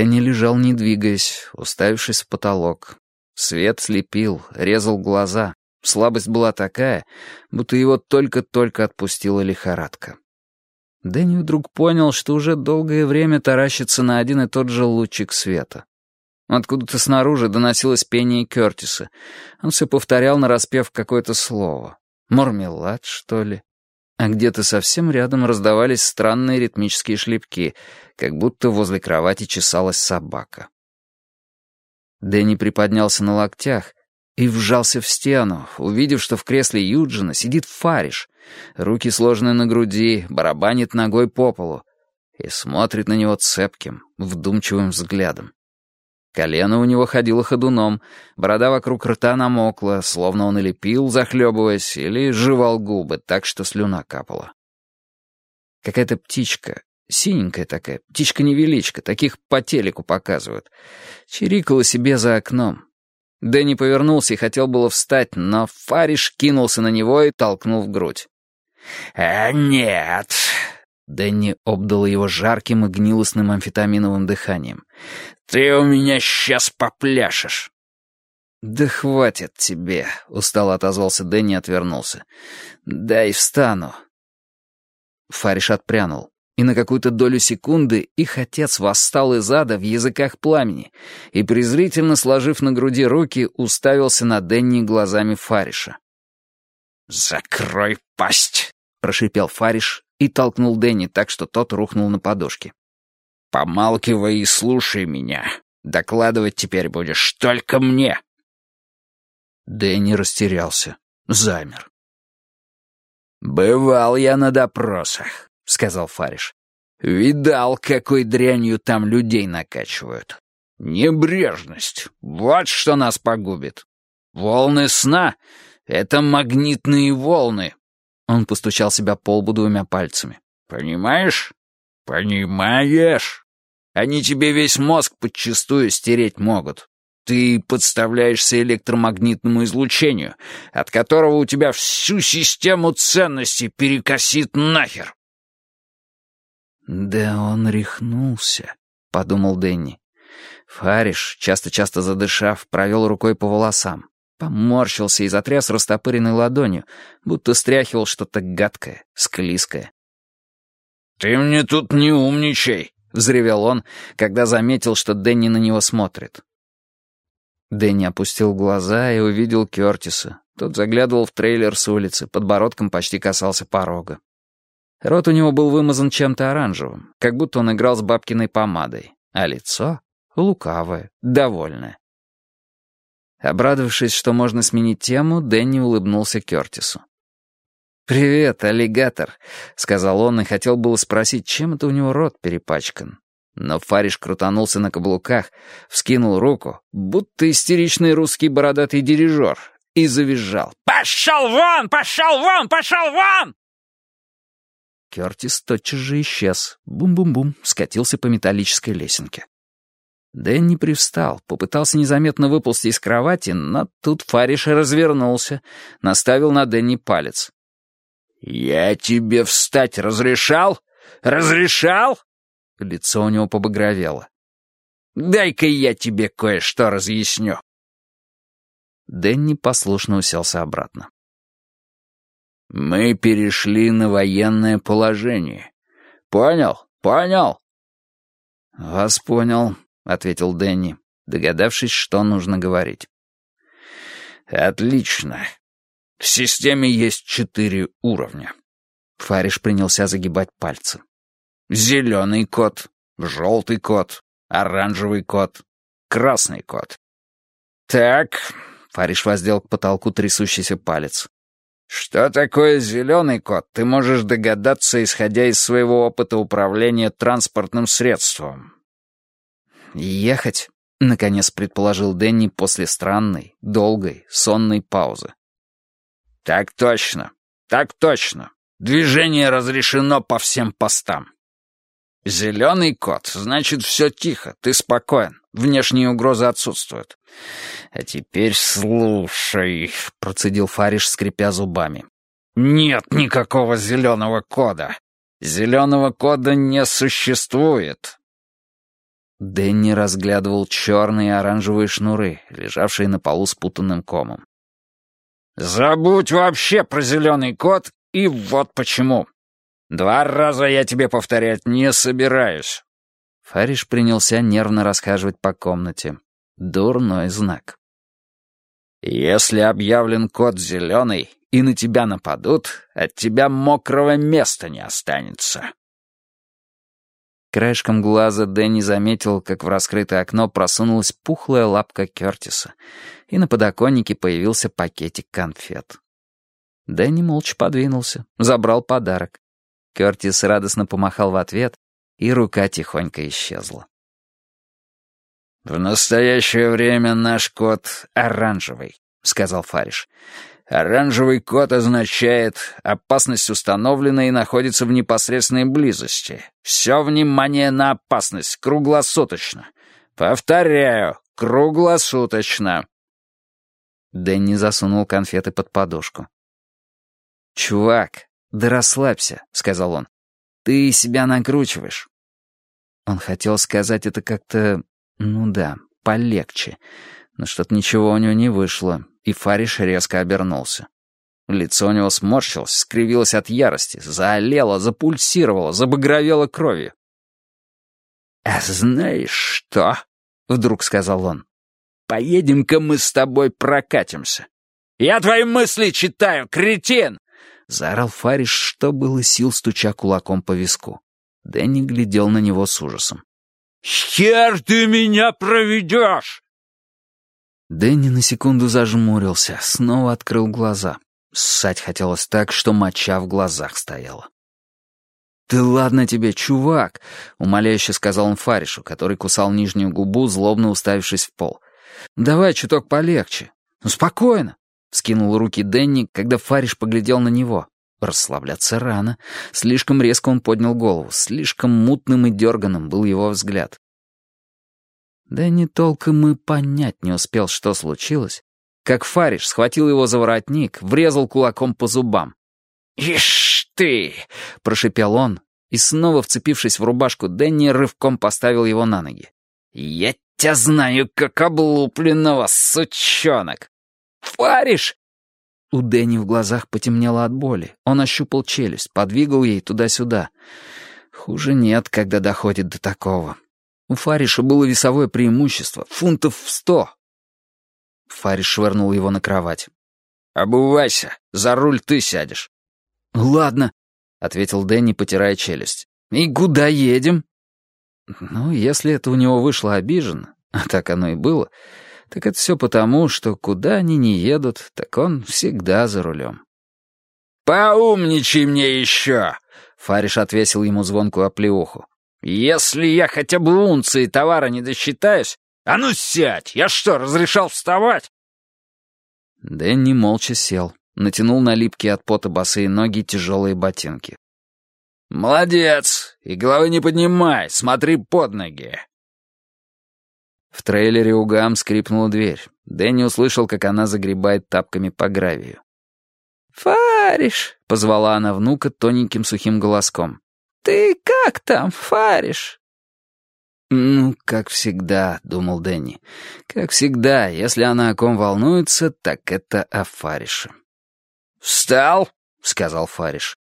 Дэнни лежал, не двигаясь, уставившись в потолок. Свет слепил, резал глаза. Слабость была такая, будто его только-только отпустила лихорадка. Дэнни вдруг понял, что уже долгое время таращится на один и тот же лучик света. Откуда-то снаружи доносилось пение Кёртиса. Он все повторял нараспев какое-то слово. Мармелад, что ли? А где-то совсем рядом раздавались странные ритмические шлепки, как будто возле кровати чесалась собака. Дэнни приподнялся на локтях и вжался в стену, увидев, что в кресле Юджина сидит Фариш, руки сложены на груди, барабанит ногой по полу и смотрит на него цепким, вдумчивым взглядом. Колено у него ходило ходуном, борода вокруг рта намокла, словно он или пил, захлебываясь, или жевал губы так, что слюна капала. Какая-то птичка, синенькая такая, птичка-невеличка, таких по телеку показывают, чирикала себе за окном. Дэнни повернулся и хотел было встать, но Фариш кинулся на него и толкнул в грудь. «А нет!» Дэнни обдал его жарким и гнилостным амфетаминовым дыханием. «Ты у меня сейчас попляшешь!» «Да хватит тебе!» — устало отозвался Дэнни и отвернулся. «Дай встану!» Фариш отпрянул, и на какую-то долю секунды их отец восстал из ада в языках пламени и, презрительно сложив на груди руки, уставился на Дэнни глазами Фариша. «Закрой пасть!» — прошипел Фариш и толкнул Дэнни так, что тот рухнул на подушке. «Помалкивай и слушай меня. Докладывать теперь будешь только мне». Дэнни растерялся, замер. «Бывал я на допросах», — сказал Фариш. «Видал, какой дрянью там людей накачивают. Небрежность — вот что нас погубит. Волны сна — это магнитные волны». Он постучал себя по лбу двумя пальцами. «Понимаешь? «Понимаешь? Они тебе весь мозг подчистую стереть могут. Ты подставляешься электромагнитному излучению, от которого у тебя всю систему ценностей перекосит нахер». «Да он рехнулся», — подумал Дэнни. Фариш, часто-часто задышав, провел рукой по волосам, поморщился и затряс растопыренной ладонью, будто стряхивал что-то гадкое, склизкое. «Ты мне тут не умничай», — взревел он, когда заметил, что Дэнни на него смотрит. Дэнни опустил глаза и увидел Кёртиса. Тот заглядывал в трейлер с улицы, подбородком почти касался порога. Рот у него был вымазан чем-то оранжевым, как будто он играл с бабкиной помадой, а лицо — лукавое, довольное. Обрадовавшись, что можно сменить тему, Дэнни улыбнулся Кёртису. «Привет, аллигатор», — сказал он и хотел было спросить, чем это у него рот перепачкан. Но Фариш крутанулся на каблуках, вскинул руку, будто истеричный русский бородатый дирижер, и завизжал. «Пошел вон! Пошел вон! Пошел вон!» Кертис тотчас же исчез. Бум-бум-бум, скатился по металлической лесенке. Дэнни привстал, попытался незаметно выползти из кровати, но тут Фариш развернулся, наставил на Дэнни палец. «Я тебе встать разрешал? Разрешал?» Лицо у него побагровело. «Дай-ка я тебе кое-что разъясню». Дэнни послушно уселся обратно. «Мы перешли на военное положение. Понял? Понял?» «Вас понял», — ответил Дэнни, догадавшись, что нужно говорить. «Отлично. В системе есть четыре уровня. Фариш принялся загибать пальцы. Зеленый код, желтый код, оранжевый код, красный код. Так, Фариш воздел к потолку трясущийся палец. Что такое зеленый код, ты можешь догадаться, исходя из своего опыта управления транспортным средством. «Ехать», — наконец предположил Дэнни после странной, долгой, сонной паузы. «Так точно, так точно. Движение разрешено по всем постам». «Зеленый кот, значит, все тихо, ты спокоен, внешние угрозы отсутствуют». «А теперь слушай», — процедил Фариш, скрипя зубами. «Нет никакого зеленого кода. Зеленого кода не существует». Дэнни разглядывал черные и оранжевые шнуры, лежавшие на полу спутанным комом. «Забудь вообще про зеленый кот, и вот почему. Два раза я тебе повторять не собираюсь». Фариш принялся нервно расхаживать по комнате. Дурной знак. «Если объявлен кот зеленый и на тебя нападут, от тебя мокрого места не останется». Краешком глаза Дэнни заметил, как в раскрытое окно просунулась пухлая лапка Кертиса, и на подоконнике появился пакетик конфет. Дэнни молча подвинулся, забрал подарок. Кертис радостно помахал в ответ, и рука тихонько исчезла. «В настоящее время наш кот оранжевый», — сказал Фариш. Оранжевый код означает «опасность установлена и находится в непосредственной близости». Все внимание на опасность, круглосуточно. Повторяю, круглосуточно. Дэнни засунул конфеты под подушку. «Чувак, да расслабься», — сказал он. «Ты себя накручиваешь». Он хотел сказать это как-то, ну да, полегче, но что-то ничего у него не вышло, и Фариш резко обернулся. Лицо у него сморщилось, скривилось от ярости, заолело, запульсировало, забагровело кровью. «А знаешь что?» — вдруг сказал он. «Поедем-ка мы с тобой прокатимся». «Я твои мысли читаю, кретин!» — заорал Фариш, что было сил, стуча кулаком по виску. Дэнни глядел на него с ужасом. «Хер ты меня проведешь!» Дэнни на секунду зажмурился, снова открыл глаза. Ссать хотелось так, что моча в глазах стояла. «Ты ладно тебе, чувак!» — умоляюще сказал он Фаришу, который кусал нижнюю губу, злобно уставившись в пол. «Давай чуток полегче. Ну, спокойно!» — скинул руки Дэнни, когда Фариш поглядел на него. Расслабляться рано. Слишком резко он поднял голову, слишком мутным и дерганым был его взгляд. Да не толком и понять не успел, что случилось, как Фариш схватил его за воротник, врезал кулаком по зубам. «Ишь ты!» — прошепел он, и снова, вцепившись в рубашку Дэнни, рывком поставил его на ноги. «Я тебя знаю, как облупленного, сучонок!» «Фариш!» У Дэнни в глазах потемнело от боли. Он ощупал челюсть, подвигал ей туда-сюда. Хуже нет, когда доходит до такого. У Фариша было весовое преимущество, фунтов в сто. Фариш швырнул его на кровать. «Обувайся, за руль ты сядешь». «Ладно», — ответил Дэнни, потирая челюсть. «И куда едем?» Ну, если это у него вышло обиженно, а так оно и было, так это все потому, что куда они не едут, так он всегда за рулем. «Поумничай мне еще!» — Фариш отвесил ему звонкую оплеуху. «Если я хотя бы унции товара не досчитаюсь... А ну сядь! Я что, разрешал вставать?» Дэнни молча сел, натянул на липкие от пота босые ноги тяжелые ботинки. «Молодец! И головы не поднимай, смотри под ноги!» В трейлере у Гам скрипнула дверь. Дэнни услышал, как она загребает тапками по гравию. «Фариш!» — позвала она внука тоненьким сухим голоском. «Ты как там, Фариш?» «Ну, как всегда», — думал Дэнни. «Как всегда, если она о ком волнуется, так это о Фарише». «Встал?» — сказал Фариш.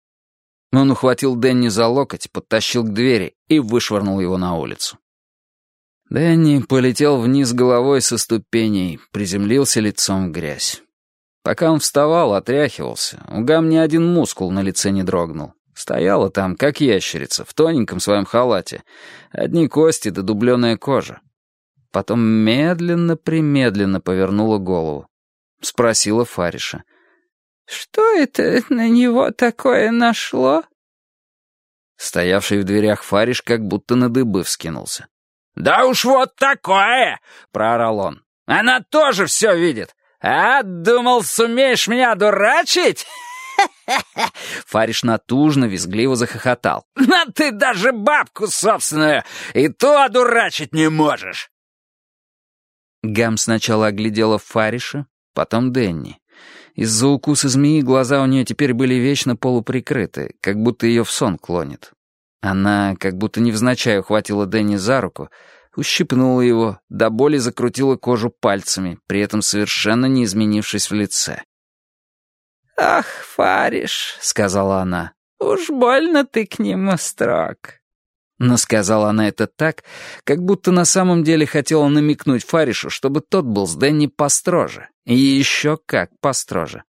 Он ухватил Дэнни за локоть, подтащил к двери и вышвырнул его на улицу. Дэнни полетел вниз головой со ступеней, приземлился лицом в грязь. Пока он вставал, отряхивался, у Гам ни один мускул на лице не дрогнул. Стояла там, как ящерица, в тоненьком своем халате. Одни кости да дубленая кожа. Потом медленно-примедленно повернула голову. Спросила Фариша. «Что это на него такое нашло?» Стоявший в дверях Фариш как будто на дыбы вскинулся. «Да уж вот такое!» — проорал он. «Она тоже все видит. А, думал, сумеешь меня дурачить?» Фариш натужно, визгливо захохотал. «Но ты даже бабку собственную и то одурачить не можешь!» Гам сначала оглядела Фариша, потом Денни. Из-за укуса змеи глаза у нее теперь были вечно полуприкрыты, как будто ее в сон клонит. Она как будто невзначай ухватила Дэнни за руку, ущипнула его, до боли закрутила кожу пальцами, при этом совершенно не изменившись в лице. «Ах, Фариш», — сказала она, — «уж больно ты к нему строг». Но сказала она это так, как будто на самом деле хотела намекнуть Фаришу, чтобы тот был с Дэнни построже. И еще как построже.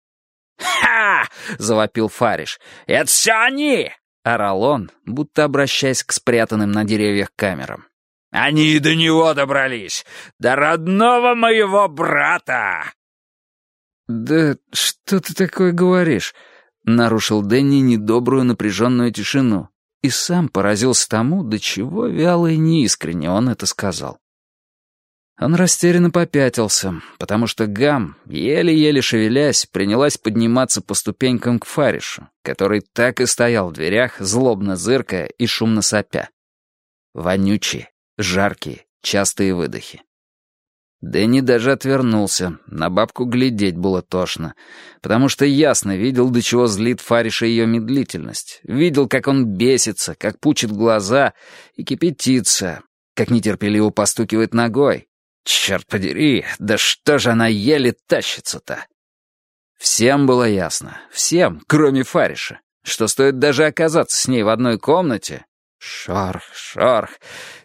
«Ха!» — завопил Фариш. «Это все они!» — орал он, будто обращаясь к спрятанным на деревьях камерам. «Они и до него добрались! До родного моего брата!» «Да что ты такое говоришь?» — нарушил Дэнни недобрую напряженную тишину, и сам поразился тому, до чего вяло и неискренне он это сказал. Он растерянно попятился, потому что Гам, еле-еле шевелясь, принялась подниматься по ступенькам к Фаришу, который так и стоял в дверях, злобно зыркая и шумно сопя. Вонючие, жаркие, частые выдохи. Дэнни даже отвернулся, на бабку глядеть было тошно, потому что ясно видел, до чего злит Фариша ее медлительность, видел, как он бесится, как пучит глаза и кипятится, как нетерпеливо постукивает ногой. Черт подери, да что же она еле тащится-то? Всем было ясно, всем, кроме Фариша, что стоит даже оказаться с ней в одной комнате, Шорх, шорх.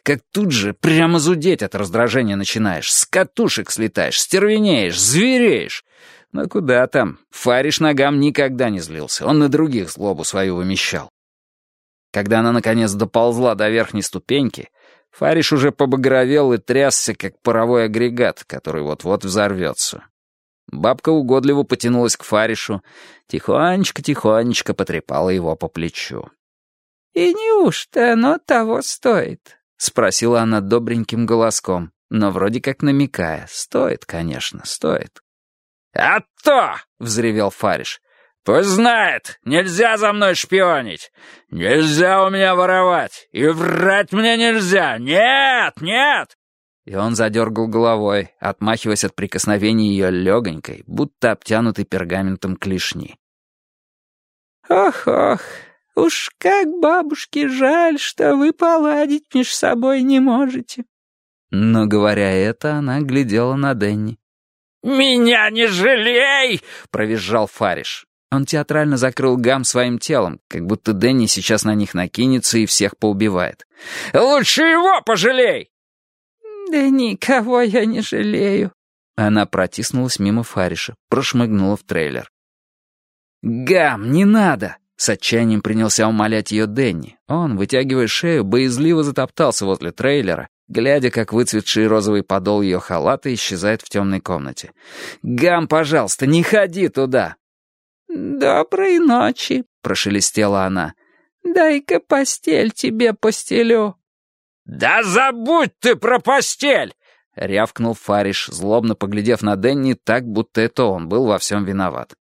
Как тут же прямо зудеть от раздражения начинаешь. С катушек слетаешь, стервенеешь, звереешь. Но куда там? Фариш ногам никогда не злился. Он на других злобу свою вымещал. Когда она, наконец, доползла до верхней ступеньки, Фариш уже побагровел и трясся, как паровой агрегат, который вот-вот взорвется. Бабка угодливо потянулась к Фаришу, тихонечко-тихонечко потрепала его по плечу. «И неужто оно того стоит?» — спросила она добреньким голоском, но вроде как намекая. «Стоит, конечно, стоит». «А то!» — взревел Фариш. «Пусть знает, нельзя за мной шпионить, нельзя у меня воровать, и врать мне нельзя, нет, нет!» И он задергал головой, отмахиваясь от прикосновений ее легонькой, будто обтянутой пергаментом клешни. «Ох-ох, Уж как бабушке жаль, что вы поладить меж собой не можете». Но, говоря это, она глядела на Денни. «Меня не жалей!» — провизжал Фариш. Он театрально закрыл гам своим телом, как будто Дэнни сейчас на них накинется и всех поубивает. «Лучше его пожалей!» «Да никого я не жалею». Она протиснулась мимо Фариша, прошмыгнула в трейлер. «Гам, не надо!» С отчаянием принялся умолять ее Дэнни. Он, вытягивая шею, боязливо затоптался возле трейлера, глядя, как выцветший розовый подол ее халата исчезает в темной комнате. «Гам, пожалуйста, не ходи туда!» «Доброй ночи», — прошелестела она. «Дай-ка постель тебе постелю». «Да забудь ты про постель!» — рявкнул Фариш, злобно поглядев на Дэнни так, будто это он был во всем виноват.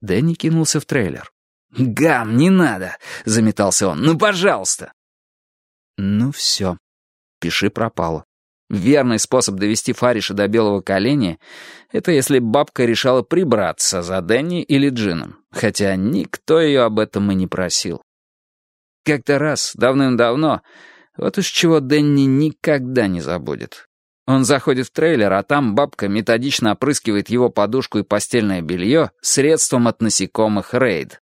Дэнни кинулся в трейлер. «Гам, не надо!» — заметался он. «Ну, пожалуйста!» Ну все. Пиши пропало. Верный способ довести Фариша до белого коленя — это если бабка решала прибраться за Дэнни или Джином, хотя никто ее об этом и не просил. Как-то раз, давным-давно, вот уж чего Дэнни никогда не забудет. Он заходит в трейлер, а там бабка методично опрыскивает его подушку и постельное белье средством от насекомых рейд.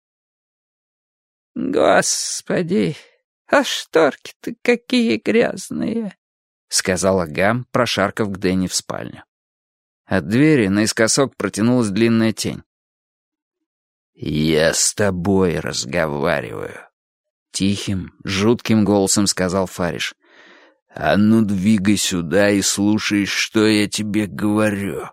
«Господи, а шторки-то какие грязные!» — сказала Гам, прошаркав к Дэнни в спальню. От двери наискосок протянулась длинная тень. «Я с тобой разговариваю», — тихим, жутким голосом сказал Фариш. «А ну двигай сюда и слушай, что я тебе говорю».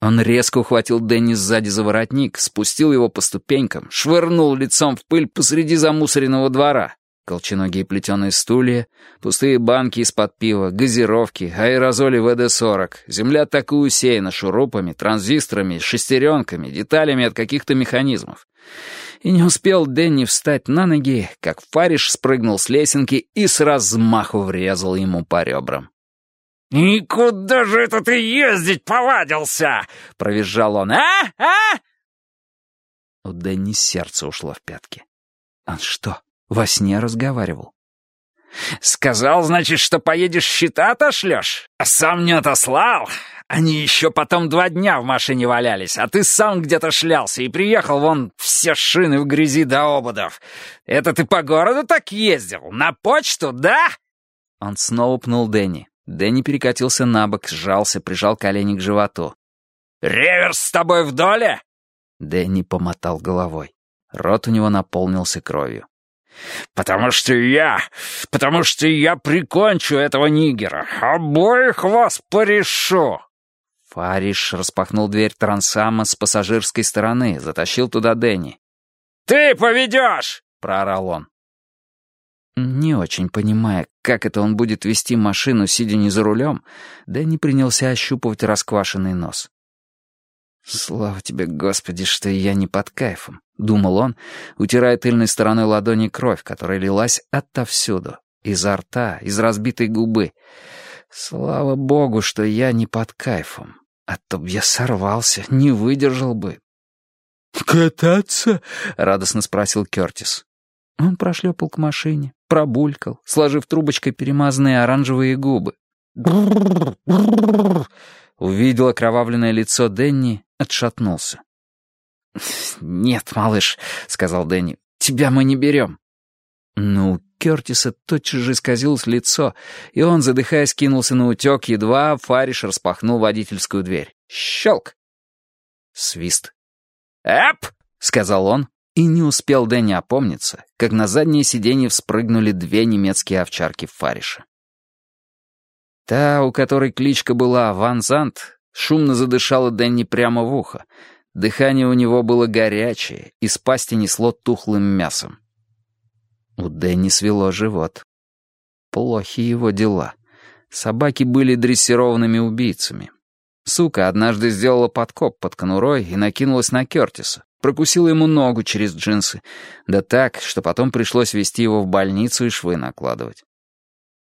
Он резко ухватил Дэнни сзади за воротник, спустил его по ступенькам, швырнул лицом в пыль посреди замусоренного двора. Колченогие плетеные стулья, пустые банки из-под пива, газировки, аэрозоли ВД-40. Земля так и усеяна шурупами, транзисторами, шестеренками, деталями от каких-то механизмов. И не успел Дэнни встать на ноги, как Фариш спрыгнул с лесенки и с размаху врезал ему по ребрам. «И куда же это ты ездить повадился?» — провизжал он. «А? А?» У Дэнни сердце ушло в пятки. Он что, во сне разговаривал? «Сказал, значит, что поедешь счета отошлешь? А сам не отослал? Они еще потом два дня в машине валялись, а ты сам где-то шлялся и приехал вон все шины в грязи до ободов. Это ты по городу так ездил? На почту, да?» Он снова пнул Дэнни. Дэнни перекатился на бок, сжался, прижал колени к животу. «Реверс с тобой в доле?» Дэнни помотал головой. Рот у него наполнился кровью. «Потому что я... потому что я прикончу этого нигера. Обоих вас порешу!» Фариш распахнул дверь трансама с пассажирской стороны, затащил туда Дэнни. «Ты поведешь!» — проорал он. Не очень понимая, как это он будет вести машину, сидя не за рулем, Дэнни принялся ощупывать расквашенный нос. «Слава тебе, Господи, что я не под кайфом», — думал он, утирая тыльной стороной ладони кровь, которая лилась отовсюду, изо рта, из разбитой губы. «Слава Богу, что я не под кайфом, а то б я сорвался, не выдержал бы». «Кататься?» — радостно спросил Кертис. Он прошлепал к машине, пробулькал, сложив трубочкой перемазанные оранжевые губы. Увидел окровавленное лицо Денни, отшатнулся. «Нет, малыш», — сказал Дэнни, — «тебя мы не берем». Ну, у Кертиса тотчас же исказилось лицо, и он, задыхаясь, кинулся на утек, едва Фариш распахнул водительскую дверь. Щелк! Свист. «Эп!» — сказал он, и не успел Дэнни опомниться, как на заднее сиденье вспрыгнули две немецкие овчарки Фариша. Та, у которой кличка была Ван Зант, шумно задышала Дэнни прямо в ухо. Дыхание у него было горячее, из пасти несло тухлым мясом. У Дэнни свело живот. Плохи его дела. Собаки были дрессированными убийцами. Сука однажды сделала подкоп под конурой и накинулась на Кертиса. Прокусила ему ногу через джинсы. Да так, что потом пришлось везти его в больницу и швы накладывать.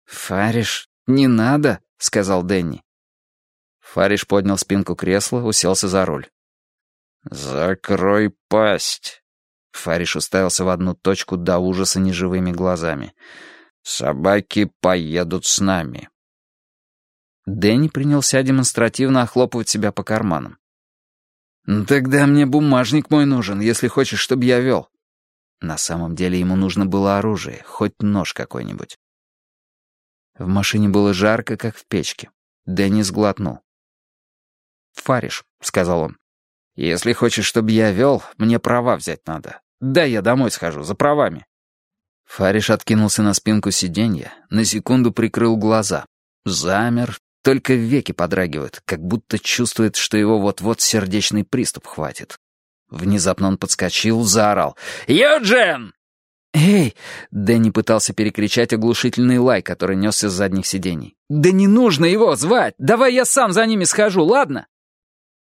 «Фариш, не надо», — сказал Дэнни. Фариш поднял спинку кресла, уселся за руль. «Закрой пасть!» Фариш уставился в одну точку до ужаса неживыми глазами. «Собаки поедут с нами». Дэнни принялся демонстративно охлопывать себя по карманам. «Ну «Тогда мне бумажник мой нужен, если хочешь, чтобы я вел». На самом деле ему нужно было оружие, хоть нож какой-нибудь. В машине было жарко, как в печке. Дэнни сглотнул. «Фариш», — сказал он, — «если хочешь, чтобы я вел, мне права взять надо. Да, я домой схожу, за правами». Фариш откинулся на спинку сиденья, на секунду прикрыл глаза. Замер, только веки подрагивают, как будто чувствует, что его вот-вот сердечный приступ хватит. Внезапно он подскочил, заорал. «Юджин!» «Эй!» — Дэнни пытался перекричать оглушительный лай, который несся с задних сидений. «Да не нужно его звать! Давай я сам за ними схожу, ладно?»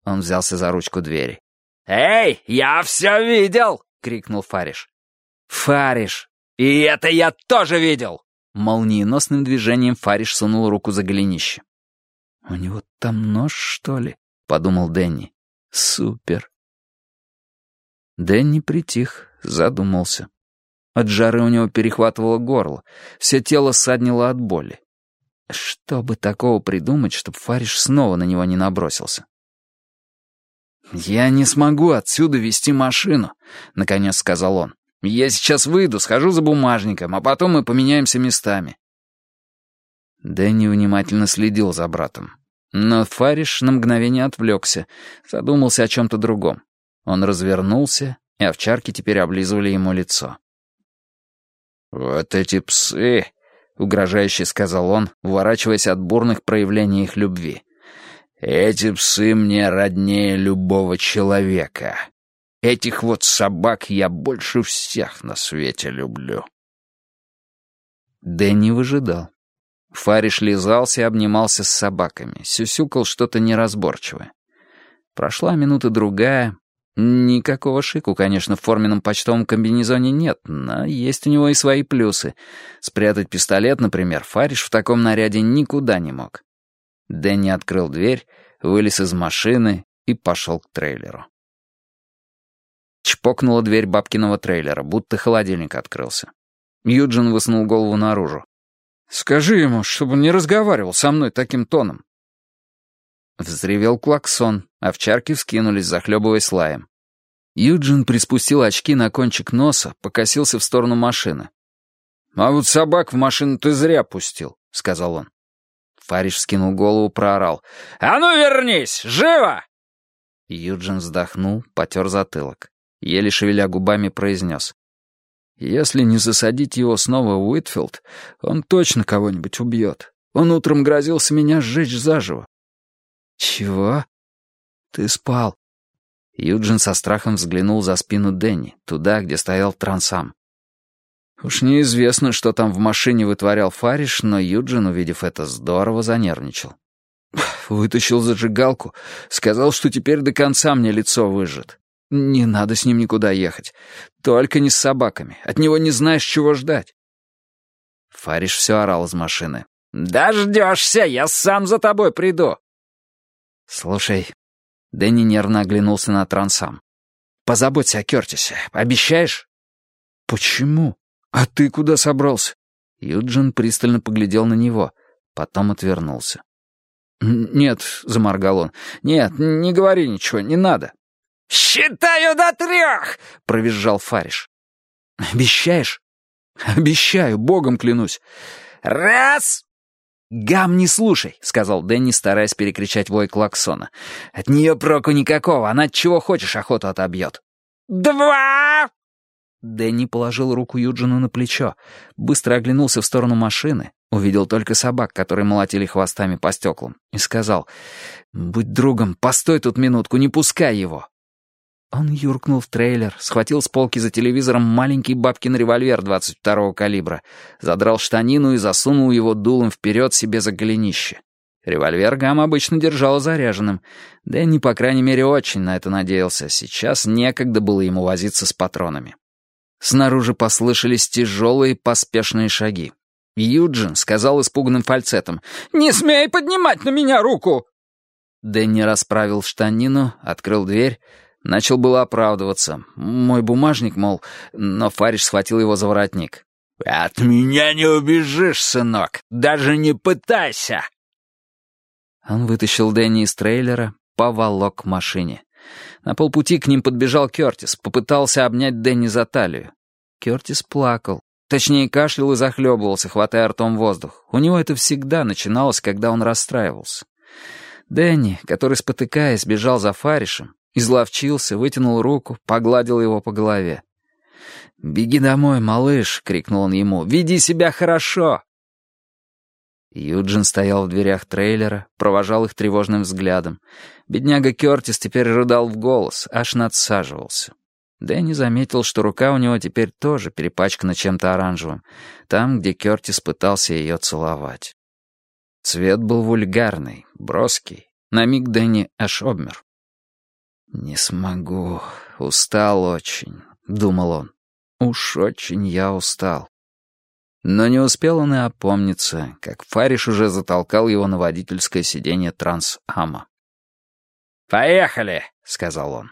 Он взялся за ручку двери. «Эй, я все видел!» — крикнул Фариш. «Фариш!» «И это я тоже видел!» Молниеносным движением Фариш сунул руку за голенище. «У него там нож, что ли?» — подумал Дэнни. «Супер!» Дэнни притих, задумался. От жары у него перехватывало горло, все тело саднило от боли. Что бы такого придумать, чтобы Фариш снова на него не набросился? «Я не смогу отсюда вести машину», — наконец сказал он. «Я сейчас выйду, схожу за бумажником, а потом мы поменяемся местами». Дэнни внимательно следил за братом. Но Фариш на мгновение отвлекся, задумался о чем-то другом. Он развернулся, и овчарки теперь облизывали ему лицо. «Вот эти псы», — угрожающе сказал он, уворачиваясь от бурных проявлений их любви. «Эти псы мне роднее любого человека. Этих вот собак я больше всех на свете люблю». Дэнни выжидал. Фариш лизался и обнимался с собаками, сюсюкал что-то неразборчивое. Прошла минута-другая. Никакого шику, конечно, в форменном почтовом комбинезоне нет, но есть у него и свои плюсы. Спрятать пистолет, например, Фариш в таком наряде никуда не мог. Дэнни открыл дверь, вылез из машины и пошел к трейлеру. Чпокнула дверь бабкиного трейлера, будто холодильник открылся. Юджин высунул голову наружу. Скажи ему, чтобы не разговаривал со мной таким тоном. Взревел клаксон, овчарки вскинулись, захлебываясь лаем. Юджин приспустил очки на кончик носа, покосился в сторону машины. «А вот собак в машину ты зря пустил», — сказал он. Фариш скинул голову, проорал. «А ну вернись! Живо!» Юджин вздохнул, потер затылок. Еле шевеля губами произнес. «Если не засадить его снова в Уитфилд, он точно кого-нибудь убьет. Он утром грозился меня сжечь заживо». «Чего?» «Ты спал». Юджин со страхом взглянул за спину Дэнни, туда, где стоял трансам. Уж неизвестно, что там в машине вытворял Фариш, но Юджин, увидев это, здорово занервничал. Вытащил зажигалку, сказал, что теперь до конца мне лицо выжжет. Не надо с ним никуда ехать. Только не с собаками. От него не знаешь, чего ждать. Фариш все орал из машины. «Дождешься, я сам за тобой приду!» «Слушай...» Дэнни нервно оглянулся на трансам. «Позаботься о Кертисе. Обещаешь?» «Почему?» «А ты куда собрался?» Юджин пристально поглядел на него, потом отвернулся. «Нет», — заморгал он, — «нет, не говори ничего, не надо». «Считаю до трех!» — провизжал Фариш. «Обещаешь?» «Обещаю, богом клянусь». «Раз!» «Гам, не слушай», — сказал Дэнни, стараясь перекричать вой клаксона. «От нее проку никакого, она чего хочешь охоту отобьет». «Два!» Дэнни положил руку Юджину на плечо, быстро оглянулся в сторону машины, увидел только собак, которые молотили хвостами по стеклам, и сказал, «Будь другом, постой тут минутку, не пускай его». Он юркнул в трейлер, схватил с полки за телевизором маленький бабкин револьвер 22-го калибра, задрал штанину и засунул его дулом вперед себе за голенище. Револьвер Гам обычно держал заряженным. Дэнни, по крайней мере, очень на это надеялся. Сейчас некогда было ему возиться с патронами. Снаружи послышались тяжелые поспешные шаги. Юджин сказал испуганным фальцетом «Не смей поднимать на меня руку!» Дэнни расправил штанину, открыл дверь, начал было оправдываться. «Мой бумажник, мол...» Но Фариш схватил его за воротник. «От меня не убежишь, сынок, даже не пытайся!» Он вытащил Дэнни из трейлера, поволок к машине. На полпути к ним подбежал Кертис, попытался обнять Дэнни за талию. Кертис плакал. Точнее, кашлял и захлебывался, хватая ртом воздух. У него это всегда начиналось, когда он расстраивался. Дэнни, который, спотыкаясь, бежал за Фаришем, изловчился, вытянул руку, погладил его по голове. «Беги домой, малыш!» — крикнул он ему. «Веди себя хорошо!» Юджин стоял в дверях трейлера, провожал их тревожным взглядом. Бедняга Кертис теперь рыдал в голос, аж надсаживался. Дэнни заметил, что рука у него теперь тоже перепачкана чем-то оранжевым, там, где Кертис пытался ее целовать. Цвет был вульгарный, броский. На миг Дэнни аж обмер. «Не смогу, устал очень», — думал он. «Уж очень я устал». Но не успел он и опомниться, как Фариш уже затолкал его на водительское сиденье Трансама. «Поехали!» — сказал он.